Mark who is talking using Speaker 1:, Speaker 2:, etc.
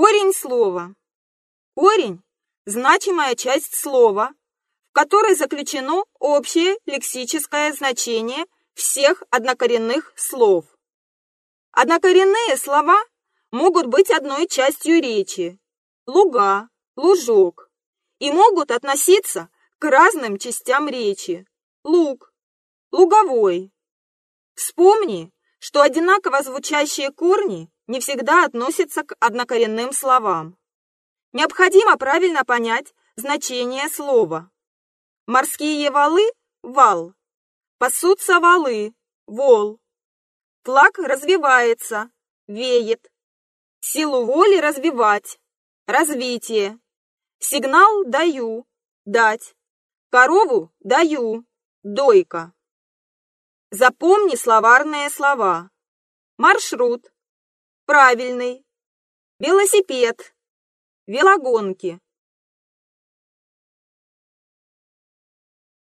Speaker 1: Корень слова. Корень – значимая часть слова, в которой заключено общее лексическое значение всех однокоренных слов. Однокоренные слова могут быть одной частью речи – луга, лужок, и могут относиться к разным частям речи – луг, луговой. Вспомни, что одинаково звучащие корни не всегда относятся к однокоренным словам. Необходимо правильно понять значение слова. Морские валы – вал. Пасутся валы – вол. Флаг развивается, веет. Силу воли развивать, развитие. Сигнал даю, дать. Корову даю, дойка. Запомни словарные слова. Маршрут, правильный. Велосипед, велогонки.